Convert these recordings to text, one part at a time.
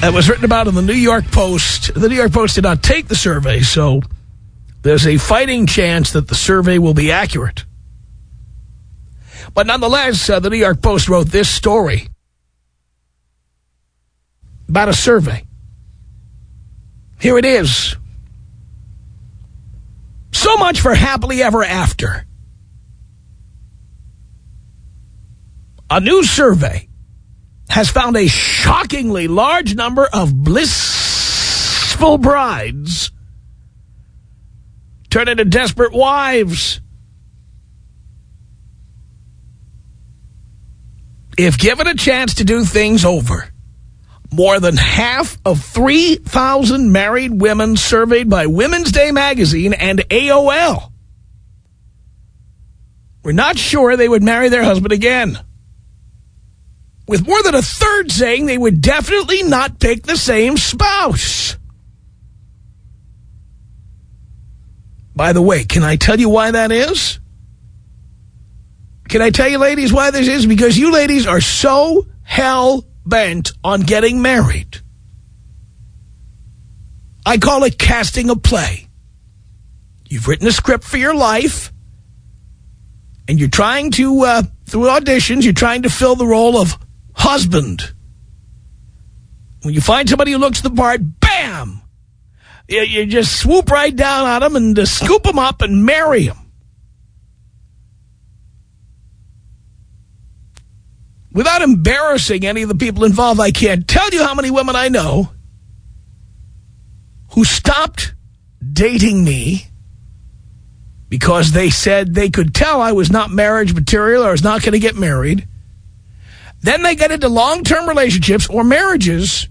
that was written about in the New York Post. The New York Post did not take the survey, so there's a fighting chance that the survey will be accurate. But nonetheless, uh, the New York Post wrote this story about a survey. Here it is. So much for happily ever after. A new survey has found a shockingly large number of blissful brides turn into desperate wives. If given a chance to do things over, more than half of 3,000 married women surveyed by Women's Day magazine and AOL were not sure they would marry their husband again with more than a third saying they would definitely not pick the same spouse. By the way, can I tell you why that is? Can I tell you, ladies, why this is? Because you ladies are so hell-bent on getting married. I call it casting a play. You've written a script for your life, and you're trying to, uh, through auditions, you're trying to fill the role of husband. When you find somebody who looks the part, bam! You, you just swoop right down on them and uh, scoop them up and marry them. Without embarrassing any of the people involved, I can't tell you how many women I know who stopped dating me because they said they could tell I was not marriage material or I was not going to get married. Then they get into long-term relationships or marriages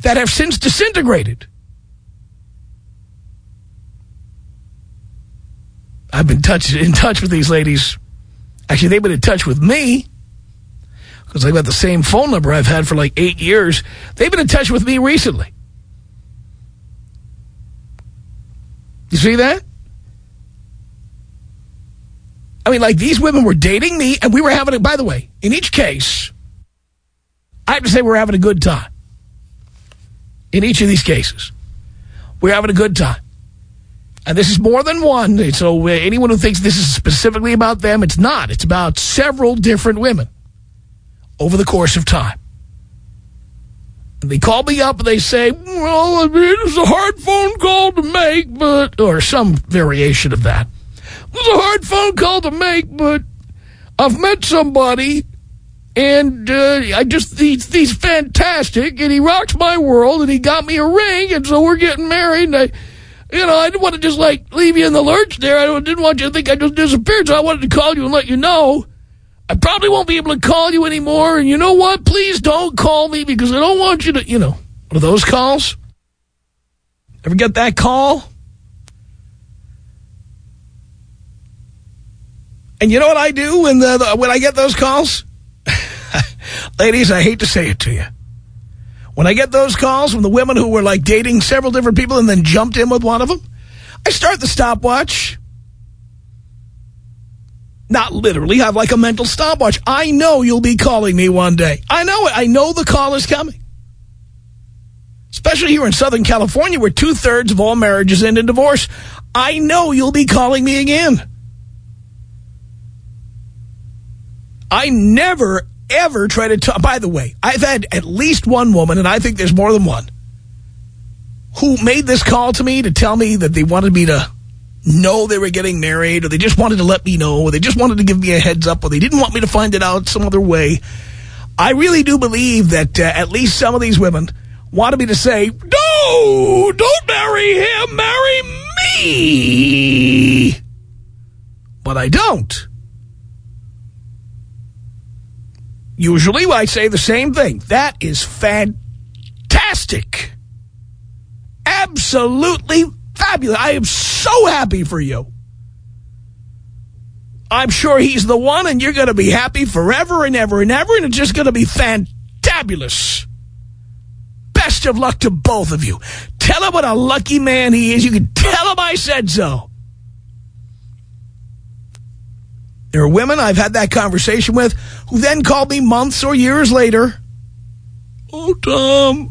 that have since disintegrated. I've been touch, in touch with these ladies. Actually, they've been in touch with me because they've got the same phone number I've had for like eight years. They've been in touch with me recently. You see that? I mean, like, these women were dating me, and we were having it. By the way, in each case, I have to say we're having a good time. In each of these cases, we're having a good time. And this is more than one, so anyone who thinks this is specifically about them, it's not. It's about several different women over the course of time. And they call me up and they say, well, I mean, it's a hard phone call to make, but, or some variation of that. It was a hard phone call to make, but I've met somebody, and uh, I just he's, he's fantastic, and he rocks my world, and he got me a ring, and so we're getting married, and I, you know, I didn't want to just, like, leave you in the lurch there. I didn't want you to think I just disappeared, so I wanted to call you and let you know. I probably won't be able to call you anymore, and you know what? Please don't call me, because I don't want you to, you know, one of those calls? Ever get that call? And you know what I do when, the, the, when I get those calls? Ladies, I hate to say it to you. When I get those calls from the women who were like dating several different people and then jumped in with one of them, I start the stopwatch. Not literally, I have like a mental stopwatch. I know you'll be calling me one day. I know it. I know the call is coming. Especially here in Southern California where two-thirds of all marriages end in divorce. I know you'll be calling me again. I never, ever try to talk. By the way, I've had at least one woman, and I think there's more than one, who made this call to me to tell me that they wanted me to know they were getting married or they just wanted to let me know or they just wanted to give me a heads up or they didn't want me to find it out some other way. I really do believe that uh, at least some of these women wanted me to say, no, don't marry him, marry me. But I don't. Usually I say the same thing. That is fantastic. Absolutely fabulous. I am so happy for you. I'm sure he's the one and you're going to be happy forever and ever and ever and it's just going to be fantabulous. Best of luck to both of you. Tell him what a lucky man he is. You can tell him I said so. There are women I've had that conversation with who then called me months or years later. Oh, Tom,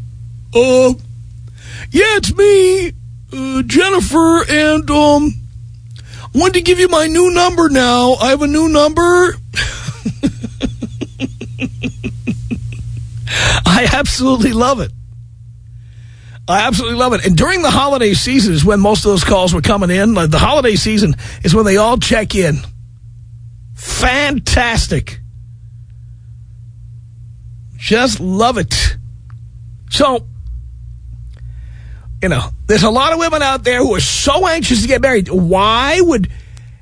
uh, yeah, it's me, uh, Jennifer, and, um, I wanted to give you my new number now. I have a new number. I absolutely love it. I absolutely love it. And during the holiday season is when most of those calls were coming in. The holiday season is when they all check in. Fantastic. Just love it. So, you know, there's a lot of women out there who are so anxious to get married. Why would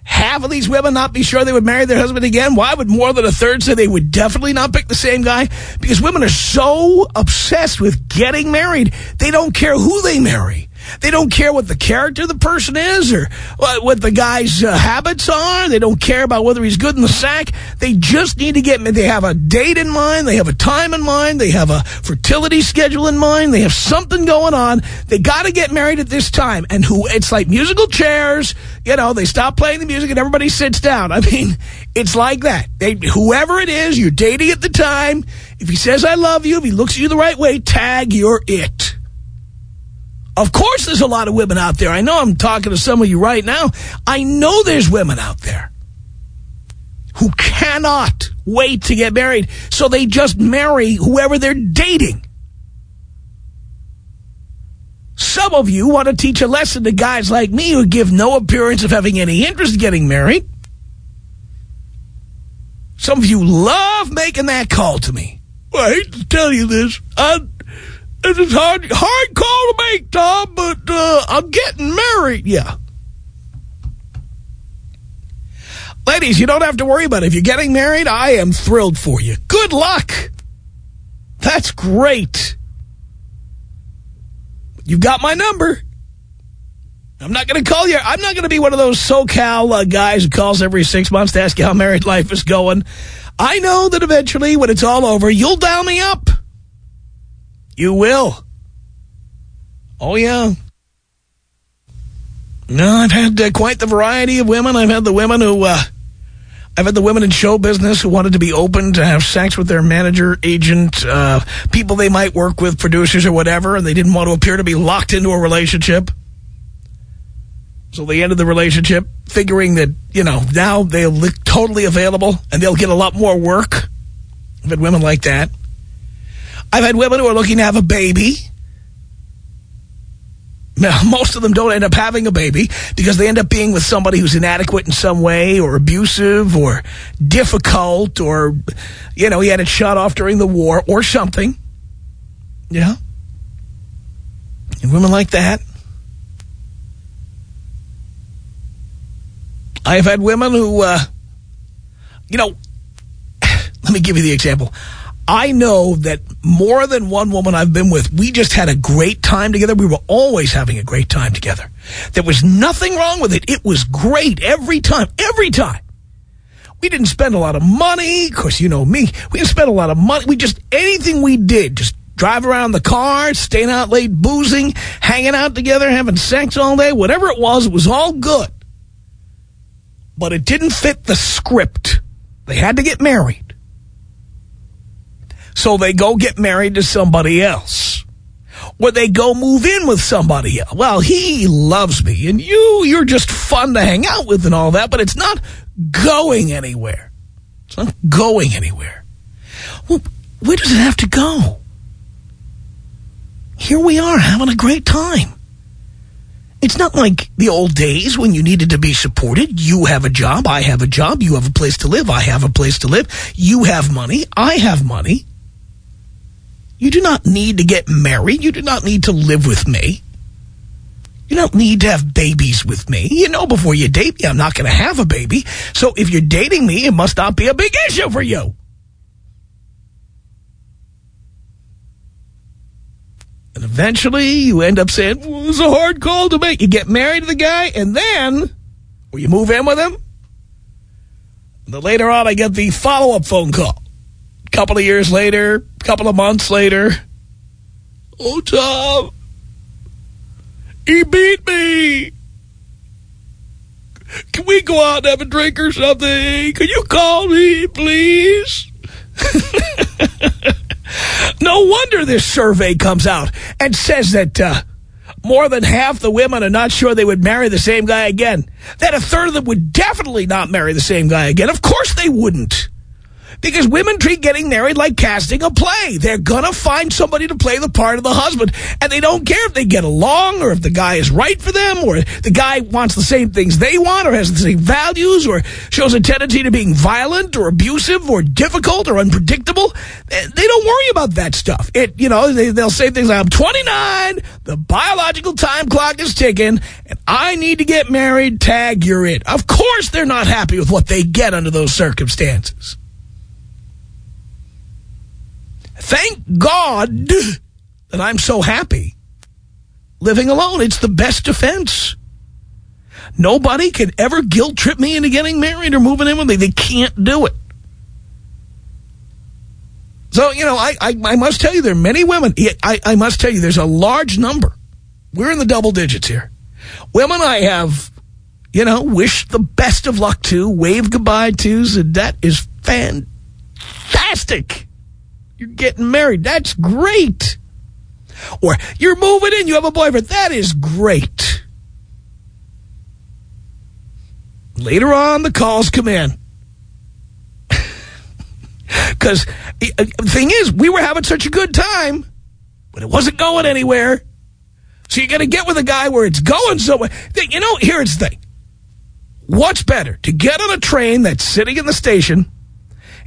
half of these women not be sure they would marry their husband again? Why would more than a third say they would definitely not pick the same guy? Because women are so obsessed with getting married, they don't care who they marry. They don't care what the character of the person is or what the guy's uh, habits are. They don't care about whether he's good in the sack. They just need to get, they have a date in mind. They have a time in mind. They have a fertility schedule in mind. They have something going on. They got to get married at this time. And who it's like musical chairs. You know, they stop playing the music and everybody sits down. I mean, it's like that. They, whoever it is, you're dating at the time. If he says, I love you, if he looks at you the right way, tag, you're it. Of course there's a lot of women out there. I know I'm talking to some of you right now. I know there's women out there who cannot wait to get married, so they just marry whoever they're dating. Some of you want to teach a lesson to guys like me who give no appearance of having any interest in getting married. Some of you love making that call to me. Well, I hate to tell you this. I it's a hard, hard call to make, Tom, but uh, I'm getting married. Yeah. Ladies, you don't have to worry about it. If you're getting married, I am thrilled for you. Good luck. That's great. You've got my number. I'm not going to call you. I'm not going to be one of those SoCal uh, guys who calls every six months to ask you how married life is going. I know that eventually, when it's all over, you'll dial me up. You will. Oh, yeah. No, I've had uh, quite the variety of women. I've had the women who, uh, I've had the women in show business who wanted to be open to have sex with their manager, agent, uh, people they might work with, producers or whatever, and they didn't want to appear to be locked into a relationship. So they ended the relationship figuring that, you know, now they'll look totally available and they'll get a lot more work. I've had women like that. I've had women who are looking to have a baby. Most of them don't end up having a baby because they end up being with somebody who's inadequate in some way or abusive or difficult or, you know, he had it shot off during the war or something. Yeah. And women like that. I've had women who, uh, you know, let me give you the example. I know that more than one woman I've been with, we just had a great time together. We were always having a great time together. There was nothing wrong with it. It was great every time, every time. We didn't spend a lot of money. Of course, you know me. We didn't spend a lot of money. We just, anything we did, just drive around the car, staying out late, boozing, hanging out together, having sex all day, whatever it was, it was all good. But it didn't fit the script. They had to get married. So they go get married to somebody else. Or they go move in with somebody else. Well, he loves me, and you, you're just fun to hang out with and all that, but it's not going anywhere. It's not going anywhere. Well, where does it have to go? Here we are having a great time. It's not like the old days when you needed to be supported. You have a job, I have a job, you have a place to live, I have a place to live. You have money, I have money. You do not need to get married. You do not need to live with me. You don't need to have babies with me. You know before you date me, I'm not going to have a baby. So if you're dating me, it must not be a big issue for you. And eventually you end up saying, well, it was a hard call to make. You get married to the guy, and then, or you move in with him. And then later on, I get the follow-up phone call. Couple of years later, a couple of months later. Oh, Tom, he beat me. Can we go out and have a drink or something? Can you call me, please? no wonder this survey comes out and says that uh, more than half the women are not sure they would marry the same guy again. That a third of them would definitely not marry the same guy again. Of course they wouldn't. Because women treat getting married like casting a play. They're going to find somebody to play the part of the husband. And they don't care if they get along or if the guy is right for them or the guy wants the same things they want or has the same values or shows a tendency to being violent or abusive or difficult or unpredictable. Eh, they don't worry about that stuff. It, you know, they, they'll say things like, I'm 29, the biological time clock is ticking, and I need to get married, tag, you're it. Of course they're not happy with what they get under those circumstances. Thank God that I'm so happy living alone. It's the best defense. Nobody can ever guilt trip me into getting married or moving in with me. They can't do it. So, you know, I, I, I must tell you, there are many women. I, I must tell you, there's a large number. We're in the double digits here. Women I have, you know, wished the best of luck to, wave goodbye to, said that is fantastic. You're getting married. That's great. Or you're moving in. You have a boyfriend. That is great. Later on, the calls come in. Because the uh, thing is, we were having such a good time, but it wasn't going anywhere. So you got to get with a guy where it's going somewhere. You know, here's the thing. What's better? To get on a train that's sitting in the station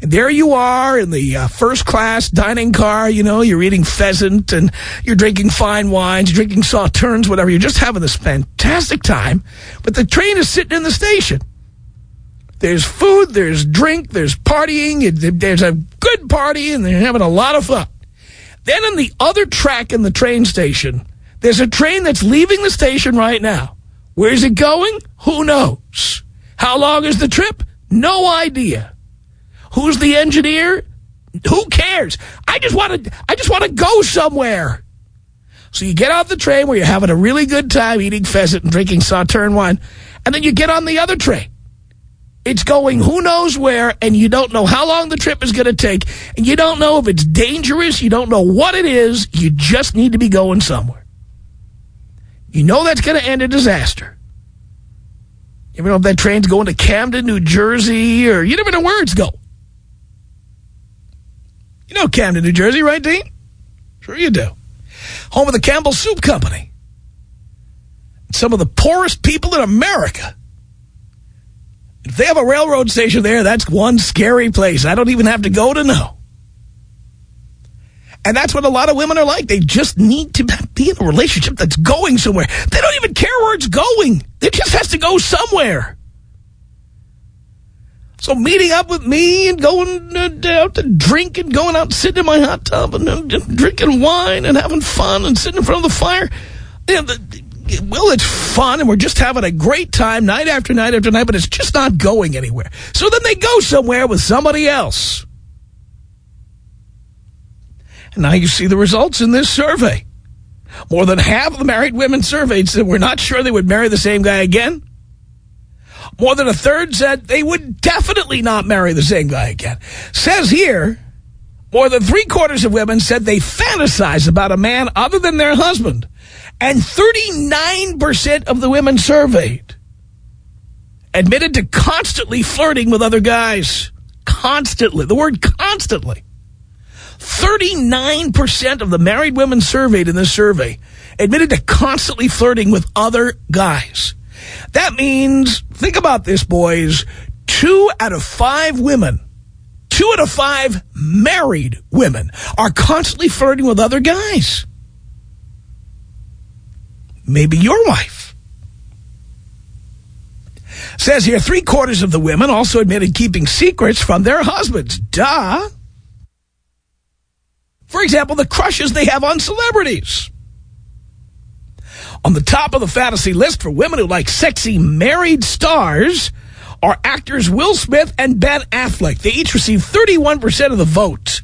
and there you are in the uh, first class dining car, you know, you're eating pheasant and you're drinking fine wines, you're drinking sauternes, whatever. You're just having this fantastic time. But the train is sitting in the station. There's food, there's drink, there's partying, there's a good party, and they're having a lot of fun. Then on the other track in the train station, there's a train that's leaving the station right now. Where's it going? Who knows? How long is the trip? No idea. Who's the engineer? Who cares? I just want to I just want to go somewhere. So you get off the train where you're having a really good time eating pheasant and drinking sauterne wine, and then you get on the other train. It's going who knows where, and you don't know how long the trip is going to take, and you don't know if it's dangerous, you don't know what it is, you just need to be going somewhere. You know that's going to end in disaster. You never know if that train's going to Camden, New Jersey, or you never know where it's going. You know Camden, New Jersey, right, Dean? Sure you do. Home of the Campbell Soup Company. Some of the poorest people in America. If they have a railroad station there, that's one scary place. I don't even have to go to know. And that's what a lot of women are like. They just need to be in a relationship that's going somewhere. They don't even care where it's going. It just has to go somewhere. So meeting up with me and going uh, out to drink and going out and sitting in my hot tub and drinking wine and having fun and sitting in front of the fire. The, well, it's fun and we're just having a great time night after night after night, but it's just not going anywhere. So then they go somewhere with somebody else. And now you see the results in this survey. More than half of the married women surveyed said we're not sure they would marry the same guy again. More than a third said they would definitely not marry the same guy again. Says here, more than three quarters of women said they fantasize about a man other than their husband. And 39% of the women surveyed admitted to constantly flirting with other guys. Constantly. The word constantly. 39% of the married women surveyed in this survey admitted to constantly flirting with other guys. That means, think about this, boys, two out of five women, two out of five married women are constantly flirting with other guys. Maybe your wife. Says here, three quarters of the women also admitted keeping secrets from their husbands. Duh. For example, the crushes they have on celebrities. On the top of the fantasy list for women who like sexy married stars are actors Will Smith and Ben Affleck. They each received 31% of the vote.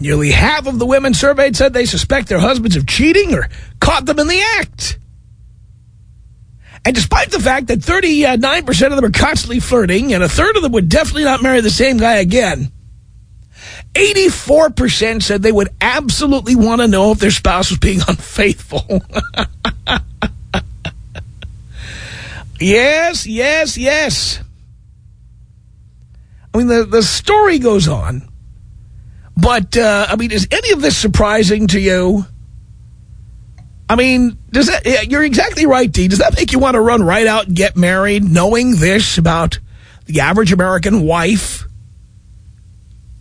Nearly half of the women surveyed said they suspect their husbands of cheating or caught them in the act. And despite the fact that 39% of them are constantly flirting and a third of them would definitely not marry the same guy again, 84% said they would absolutely want to know if their spouse was being unfaithful. yes, yes, yes. I mean, the, the story goes on. But, uh, I mean, is any of this surprising to you? I mean, does that, you're exactly right, Dee. Does that make you want to run right out and get married knowing this about the average American wife?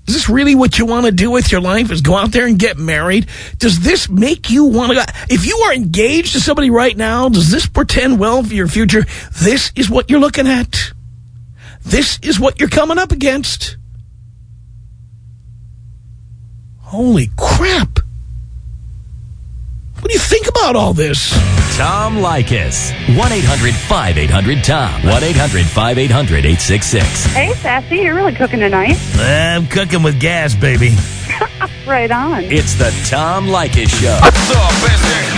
Is this really what you want to do with your life is go out there and get married? Does this make you want to... If you are engaged to somebody right now, does this pretend well for your future? This is what you're looking at. This is what you're coming up against. Holy crap. What do you think about all this? Tom Leykis. 1-800-5800-TOM. 1-800-5800-866. Hey, Sassy, you're really cooking tonight. I'm cooking with gas, baby. Right on. It's the Tom Leykis Show.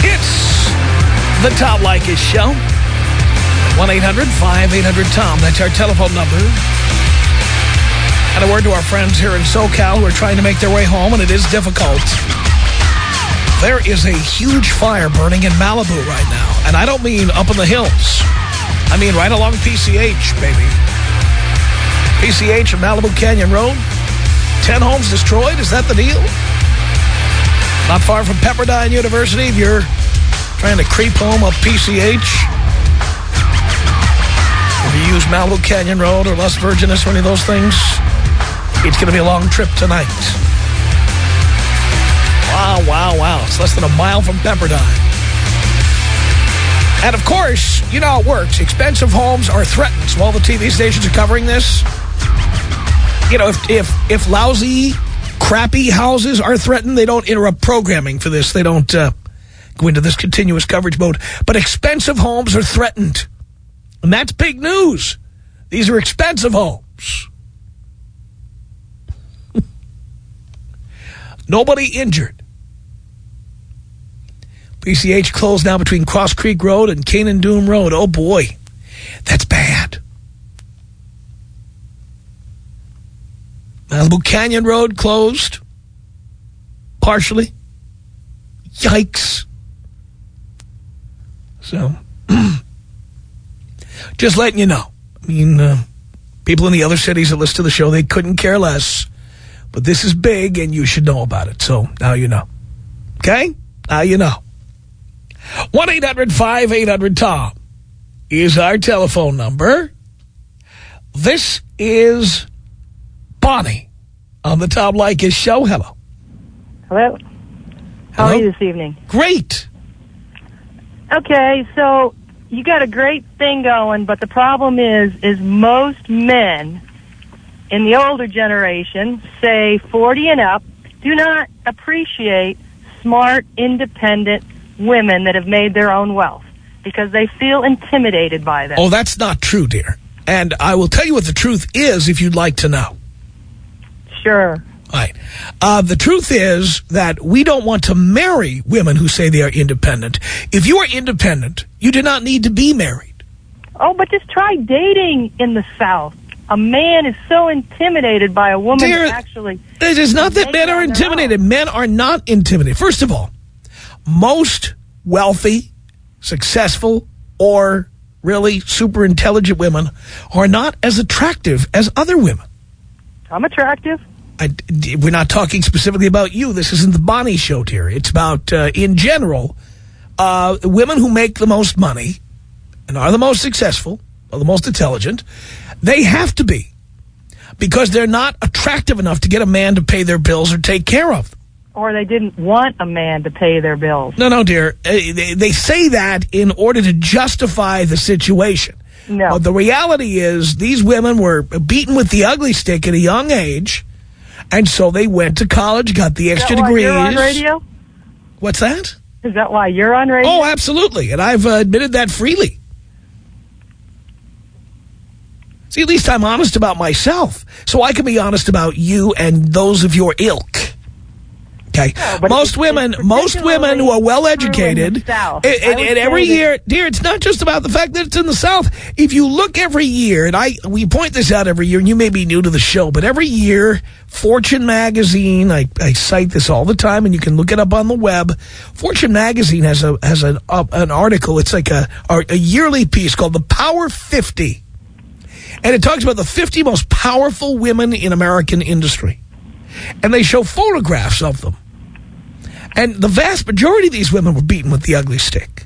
It's the Tom Leykis Show. 1-800-5800-TOM. That's our telephone number. And a word to our friends here in SoCal who are trying to make their way home, and it is difficult. There is a huge fire burning in Malibu right now. And I don't mean up in the hills. I mean right along PCH, baby. PCH and Malibu Canyon Road. Ten homes destroyed. Is that the deal? Not far from Pepperdine University. If you're trying to creep home up PCH. If you use Malibu Canyon Road or Las Virgenes or any of those things, it's going to be a long trip tonight. Wow, wow, wow. It's less than a mile from Pepperdine. And, of course, you know how it works. Expensive homes are threatened. So all the TV stations are covering this. You know, if, if, if lousy, crappy houses are threatened, they don't interrupt programming for this. They don't uh, go into this continuous coverage mode. But expensive homes are threatened. And that's big news. These are expensive homes. Nobody injured. PCH closed now between Cross Creek Road and Kanan Dume Road. Oh, boy. That's bad. Malibu Canyon Road closed. Partially. Yikes. So, just letting you know. I mean, uh, people in the other cities that listen to the show, they couldn't care less. But this is big, and you should know about it. So now you know. Okay? Now you know. 1-800-5800-TOM is our telephone number. This is Bonnie on the Tom Leykis show. Hello. Hello. How Hello? are you this evening? Great. Okay, so you got a great thing going, but the problem is, is most men in the older generation, say 40 and up, do not appreciate smart, independent women that have made their own wealth because they feel intimidated by them. Oh, that's not true, dear. And I will tell you what the truth is if you'd like to know. Sure. All right. Uh, the truth is that we don't want to marry women who say they are independent. If you are independent, you do not need to be married. Oh, but just try dating in the South. A man is so intimidated by a woman Dear, actually... It is not that men are intimidated. Men are not intimidated. First of all, most wealthy, successful, or really super intelligent women are not as attractive as other women. I'm attractive. I, we're not talking specifically about you. This isn't the Bonnie show, dear. It's about, uh, in general, uh, women who make the most money and are the most successful, or the most intelligent. They have to be because they're not attractive enough to get a man to pay their bills or take care of them. Or they didn't want a man to pay their bills. No, no, dear. They, say that in order to justify the situation. No. But the reality is these women were beaten with the ugly stick at a young age, and so they went to college, got the extra Is that why degrees. you're on radio? What's that? Is that why you're on radio? Oh, absolutely. And I've uh, admitted that freely. See, at least I'm honest about myself. So I can be honest about you and those of your ilk. Okay. but most women, most women who are well educated, in the South. and, and- and every year, dear, it's not just about the fact that it's in the South. If you look every year, and I we point this out every year, and you may be new to the show, but every year, Fortune magazine, I, I cite this all the time, and you can look it up on the web. Fortune magazine has a has an uh, an article. It's like a a yearly piece called the Power 50. And it talks about the 50 most powerful women in American industry. And they show photographs of them. And the vast majority of these women were beaten with the ugly stick.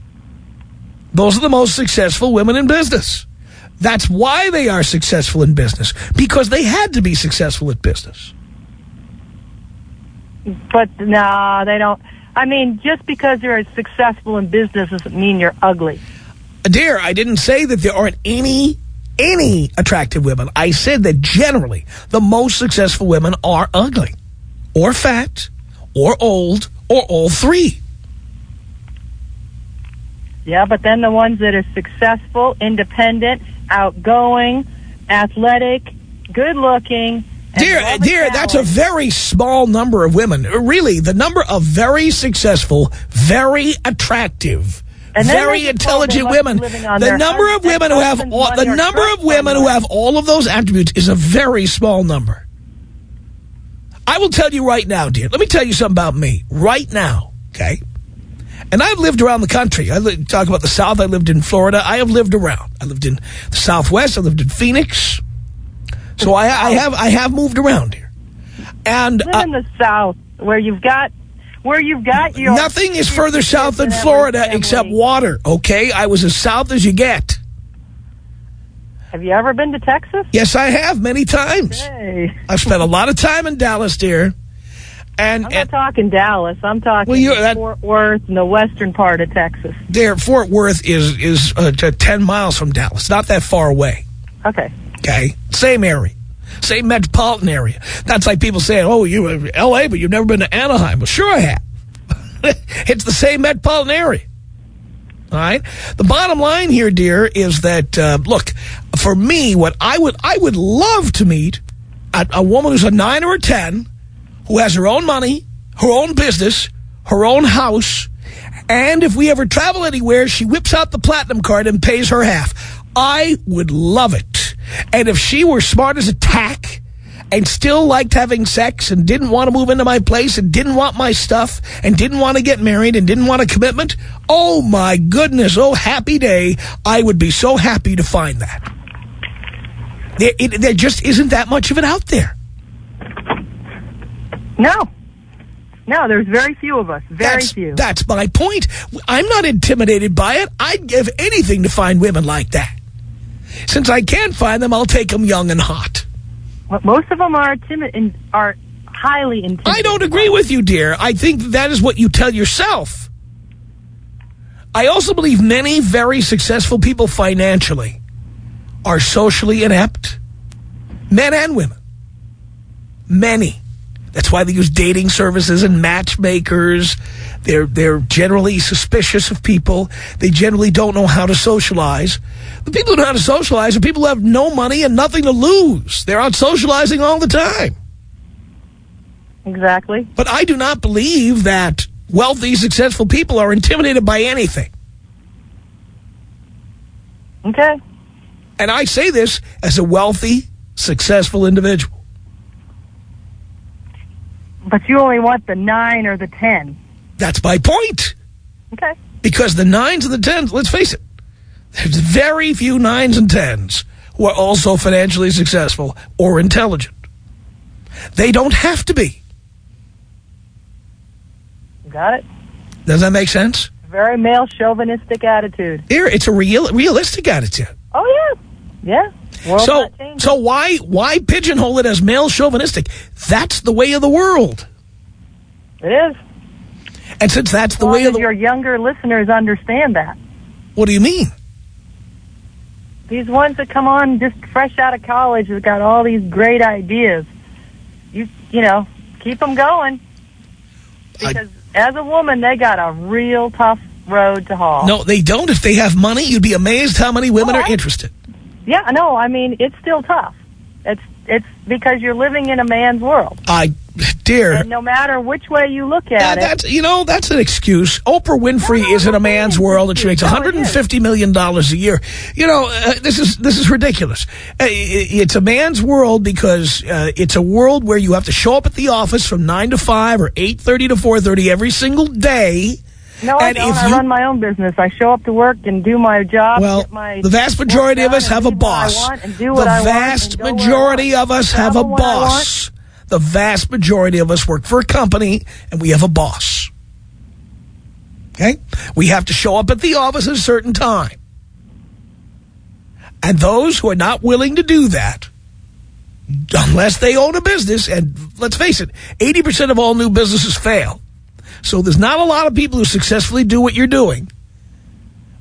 Those are the most successful women in business. That's why they are successful in business. Because they had to be successful at business. But no, they don't. I mean, just because you're successful in business doesn't mean you're ugly. Dear, I didn't say that there aren't any, any attractive women. I said that generally the most successful women are ugly or fat or old or all three. Yeah, but then the ones that are successful, independent, outgoing, athletic, good looking. Dear, dear, that's a very small number of women. Really, the number of very successful, very attractive, very they get told they intelligent women. The number of women who have all, the number of women who have all of those attributes is a very small number. I will tell you right now, dear. Let me tell you something about me right now, okay? And I've lived around the country. I talk about the South. I lived in Florida. I have lived around. I lived in the Southwest. I lived in Phoenix. So I, I have I have moved around here. And uh, in the South, where you've got, where you've got your nothing is further south than Florida family. except water, okay? I was as south as you get. Have you ever been to Texas? Yes, I have many times. Hey, I've spent a lot of time in Dallas, dear. And, I'm and not talking Dallas. I'm talking Well, you're- that- Fort Worth and the western part of Texas. there, Fort Worth is, is uh, 10 miles from Dallas. Not that far away, Okay. okay? Same area. Same metropolitan area. That's like people saying, oh, you were L.A., but you've never been to Anaheim. Well, sure I have. it's the same metropolitan area. All right. The bottom line here, dear, is that uh, look for me. What I would I would love to meet a, a woman who's a nine or a ten, who has her own money, her own business, her own house, and if we ever travel anywhere, she whips out the platinum card and pays her half. I would love it. And if she were smart as a tack and still liked having sex and didn't want to move into my place and didn't want my stuff and didn't want to get married and didn't want a commitment, oh my goodness, oh happy day, I would be so happy to find that. There, it, there just isn't that much of it out there. No. No, there's very few of us. Very that's, few. That's my point. I'm not intimidated by it. I'd give anything to find women like that. Since I can't find them, I'll take them young and hot. Most of them are timid are highly intimidated. I don't agree with you, dear. I think that is what you tell yourself. I also believe many very successful people financially are socially inept. Men and women. Many. That's why they use dating services and matchmakers. They're, they're generally suspicious of people. They generally don't know how to socialize. The people who know how to socialize are people who have no money and nothing to lose. They're out socializing all the time. Exactly. But I do not believe that wealthy, successful people are intimidated by anything. Okay. And I say this as a wealthy, successful individual. But you only want the nine or the ten. That's my point. Okay. Because the nines and the tens, let's face it, there's very few nines and tens who are also financially successful or intelligent. They don't have to be. Got it? Does that make sense? Very male chauvinistic attitude. Here, it's a real, realistic attitude. Oh, yeah. Yeah. World's So, so why, why pigeonhole it as male chauvinistic? That's the way of the world. It is. And since that's As the way of the your younger listeners understand that. what do you mean? These ones that come on just fresh out of college have got all these great ideas. You, you know, keep them going. I- Because as a woman, they got a real tough road to haul. No, they don't. If they have money, you'd be amazed how many women Oh, are I- interested. Yeah, no, I mean, it's still tough. It's, it's because you're living in a man's world. I, dear, And no matter which way you look Uh, at it, Yeah, that's you know that's an excuse. Oprah Winfrey No, no, is in a man's world and she makes no, 150 million dollars a year. You know uh, this is this is ridiculous. Uh, it's a man's world because uh, it's a world where you have to show up at the office from nine to five or 8:30 to 4:30 every single day. No, I and don't. if I you- run my own business. I show up to work and do my job. Well, my the vast majority of us have a I boss. want and do The I vast and go where I majority of us have a Travel when I want. boss. The vast majority of us work for a company and we have a boss. Okay? We have to show up at the office at a certain time. And those who are not willing to do that, unless they own a business, and let's face it, 80% of all new businesses fail. So there's not a lot of people who successfully do what you're doing.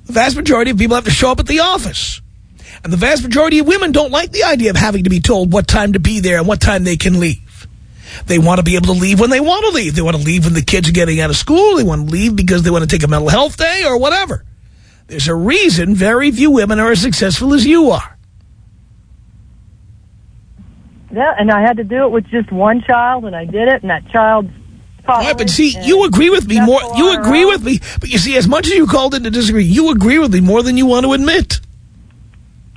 The vast majority of people have to show up at the office. And the vast majority of women don't like the idea of having to be told what time to be there and what time they can leave. They want to be able to leave when they want to leave. They want to leave when the kids are getting out of school. They want to leave because they want to take a mental health day or whatever. There's a reason very few women are as successful as you are. Yeah, and I had to do it with just one child, and I did it, and that child's Right, but see, and you agree with me more. You agree own. with me, but you see, as much as you called in to disagree, you agree with me more than you want to admit.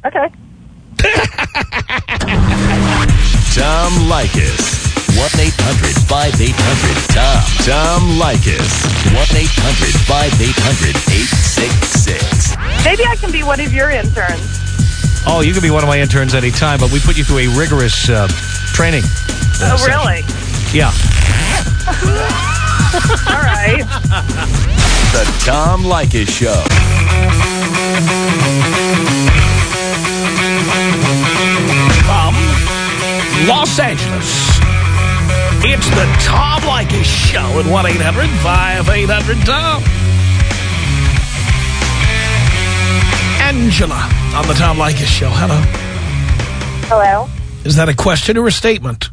Okay. Tom Leykis. 1-800-5800-TOM. Tom Leykis. 1-800-5800-866. Maybe I can be one of your interns. Oh, you can be one of my interns anytime, but we put you through a rigorous uh, training. uh, Oh, session. Really? Yeah. All right. The Tom Leykis Show. From Los Angeles, it's the Tom Leykis Show at 1-800-5800-TOM. Angela on the Tom Leykis Show. Hello. Hello. Is that a question or a statement?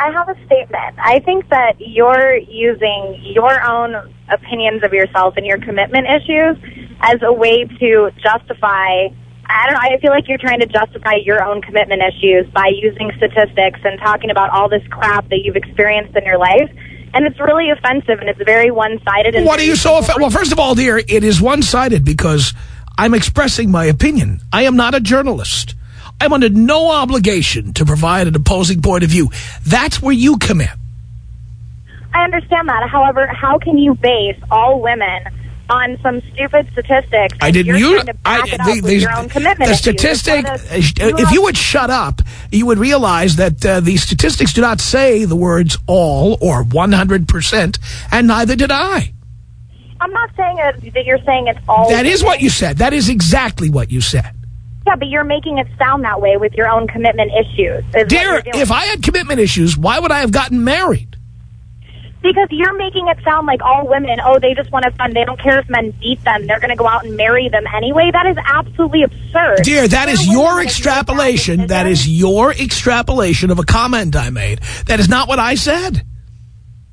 I have a statement. I think that you're using your own opinions of yourself and your commitment issues as a way to justify. I don't know. I feel like you're trying to justify your own commitment issues by using statistics and talking about all this crap that you've experienced in your life. And it's really offensive and it's very one-sided. What are you so offended? Well, first of all, dear, it is one-sided because I'm expressing my opinion. I am not a journalist. I'm under no obligation to provide an opposing point of view. That's where you come in. I understand that. However, how can you base all women on some stupid statistics? I didn't You're use trying to back it up the, the- your own commitment the statistic. of- uh, if you would shut up, you would realize that uh, the statistics do not say the words all or 100 percent, and neither did I. I'm not saying that you're saying it's all. That is women. what you said. That is exactly what you said. Yeah, but you're making it sound that way with your own commitment issues. is Dear, if I had commitment issues, why would I have gotten married? because you're making it sound like all women, oh, they just want to fun. They don't care if men beat them. They're going to go out and marry them anyway. That is absolutely absurd. Dear, that is your that make that extrapolation. That decision. your extrapolation of a comment I made. That is not what I said.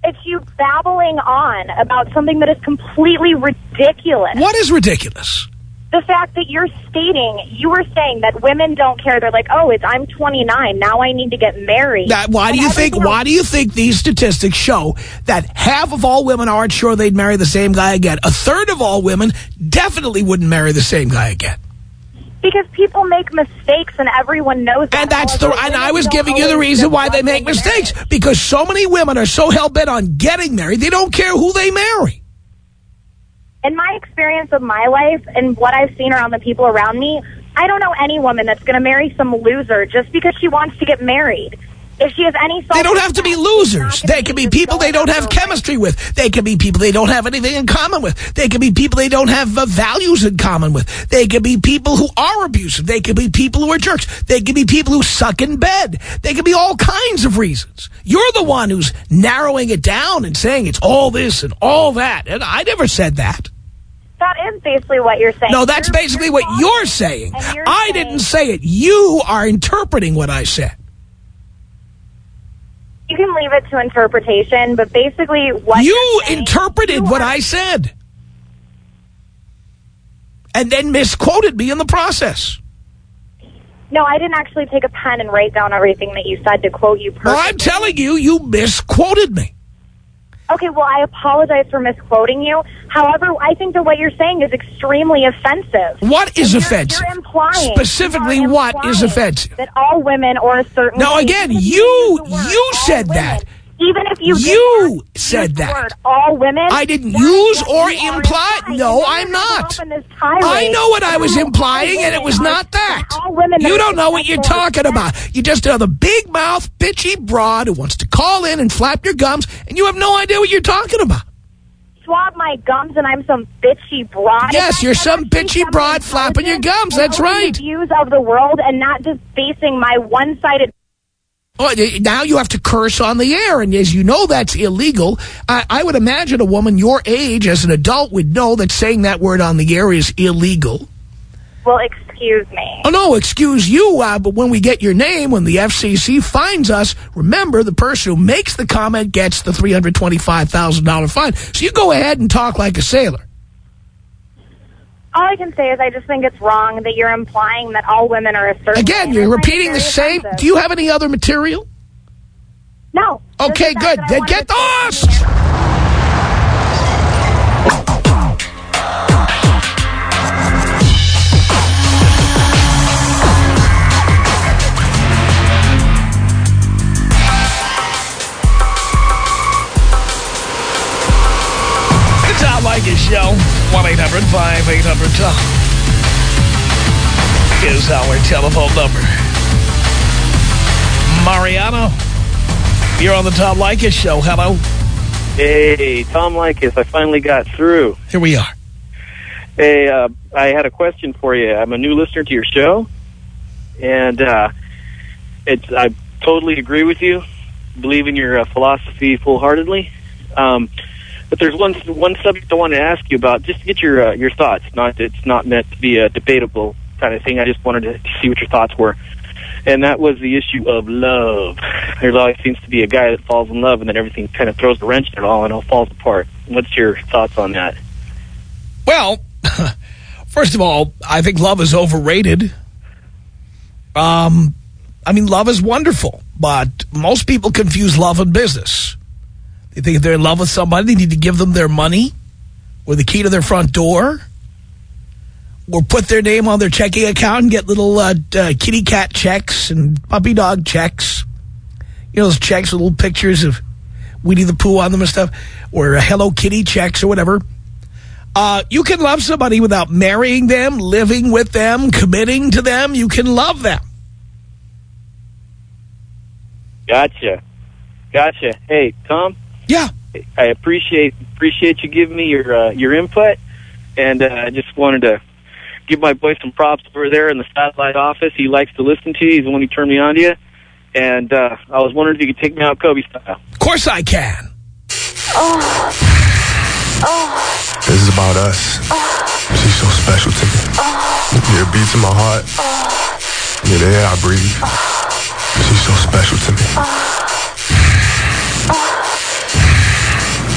It's you babbling on about something that is completely ridiculous. What is ridiculous? The fact that you're stating, you were saying that women don't care. They're like, oh, it's I'm 29 now. I need to get married. That, why do you think? everything Why do you think these statistics show that half of all women aren't sure they'd marry the same guy again? A third of all women definitely wouldn't marry the same guy again. Because people make mistakes, and everyone knows that. And that's the. And I was giving you the reason why they make mistakes because so many women are so hell bent on getting married they don't care who they marry. In my experience of my life and what I've seen around the people around me, I don't know any woman that's going to marry some loser just because she wants to get married. If she has any They don't have to be self-respect, she's not losers. They can be people they don't have of her way. chemistry with. They can be people they don't have anything in common with. They can be people they don't have uh, values in common with. They can be people who are abusive. They can be people who are jerks. They can be people who suck in bed. They can be all kinds of reasons. You're the one who's narrowing it down and saying it's all this and all that. And I never said that. Is basically what you're saying. No, that's You're- basically you're what talking- you're saying. you're I saying- didn't say it. You are interpreting what I said. You can leave it to interpretation, but basically what You saying- interpreted you what I said. And then misquoted me in the process. No, I didn't actually take a pen and write down everything that you said to quote you perfectly. Well, I'm telling you, you misquoted me. Okay, well, I apologize for misquoting you. However, I think that what you're saying is extremely offensive. What is you're- offensive? You're implying. Specifically, you are what is offensive? That all women or a certain. Now, again, you- use the word you said women, that. Even if you You said that. word all women. I didn't use or what you are imply- No, I'm not. going off on this tirade I know what I was implying, and it was not that. all women You don't know what you're talking about. You just are the big mouth, bitchy broad who wants to call in and flap your gums, and you have no idea what you're talking about. swab my gums and I'm some bitchy broad. Yes, you're some bitchy broad flapping your gums. That's right. Views of the world and not just basing my one-sided. Oh, now you have to curse on the air, and as you know, that's illegal. I, I would imagine a woman your age, as an adult, would know that saying that word on the air is illegal. Well, excuse me. Oh, no, excuse you, uh, but when we get your name, when the FCC finds us, remember, the person who makes the comment gets the $325,000 fine. So you go ahead and talk like a sailor. All I can say is I just think it's wrong that you're implying that all women are a certain. Again, you're and I find it repeating the same. offensive. Do you have any other material? No. Okay, Just the fact good. Then get to lost. something. The Tom Leykis Show. 1-800-5800-TOM is our telephone number. Mariano, you're on the Tom Leykis Show. Hello. Hey, Tom Leykis, I finally got through. Here we are. Hey, uh, I had a question for you. I'm a new listener to your show, and uh, it's I totally agree with you. Believe in your uh, philosophy full heartedly. Um, but there's one one subject I wanted to ask you about, just to get your uh, your thoughts. Not it's not meant to be a debatable kind of thing. I just wanted to see what your thoughts were. And that was the issue of love. There always seems to be a guy that falls in love, and then everything kind of throws a wrench in it all, and it all falls apart. What's your thoughts on that? Well, first of all, I think love is overrated. Um, I mean, love is wonderful, but most people confuse love and business. They think if they're in love with somebody, they need to give them their money or the key to their front door or put their name on their checking account and get little uh, uh, kitty cat checks and puppy dog checks. You know, those checks with little pictures of Winnie the Pooh on them and stuff, or uh, Hello Kitty checks or whatever. Uh, you can love somebody without marrying them, living with them, committing to them. You can love them. Gotcha, gotcha. Hey, Tom, Yeah. I appreciate appreciate you giving me your uh, your input, and uh, I just wanted to give my boy some props over there in the satellite office. He likes to listen to you. He's the one who turned me on to you, and uh, I was wondering if you could take me out Kobe style. Of course I can. oh This is about us. Oh. She's so special to me. Yeah, it beats in my heart. Yeah, the air I breathe. She's so special to me.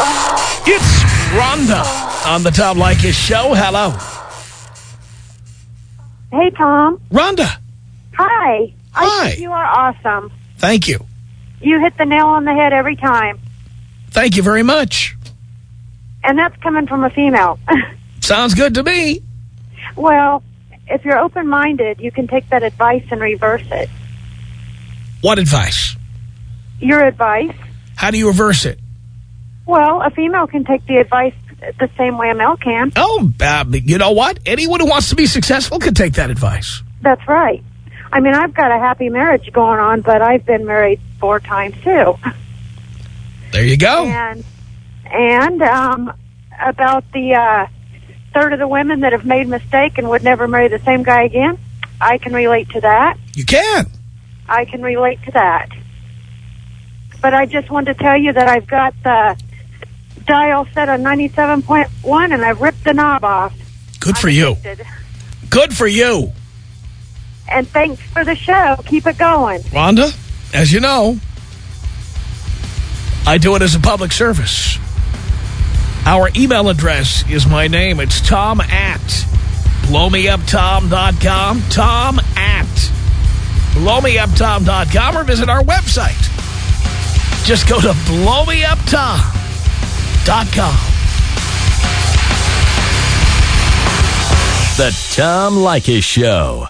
It's Rhonda on the Tom Leykis show. Hello. Hey, Tom. Rhonda, Hi. I Hi. think you are awesome. thank you. You hit the nail on the head every time. Thank you very much. And that's coming from a female. Sounds good to me. well, if you're open-minded, you can take that advice and reverse it. What advice? Your advice? How do you reverse it? Well, a female can take the advice the same way a male can. Oh, uh, you know what? Anyone who wants to be successful can take that advice. That's right. I mean, I've got a happy marriage going on, but I've been married four times too. There you go. And and um, about the uh, third of the women that have made a mistake and would never marry the same guy again. I can relate to that. You can. I can relate to that. But I just wanted to tell you that I've got the dial set on 97.1 and I've ripped the knob off. Good for you. Addicted. Good for you. And thanks for the show. Keep it going. Rhonda, as you know, I do it as a public service. Our email address is my name. It's tom at blowmeuptom.com. Tom at blowmeuptom.com or visit our website. Just go to blowmeuptom.com. The Tom Leykis Show.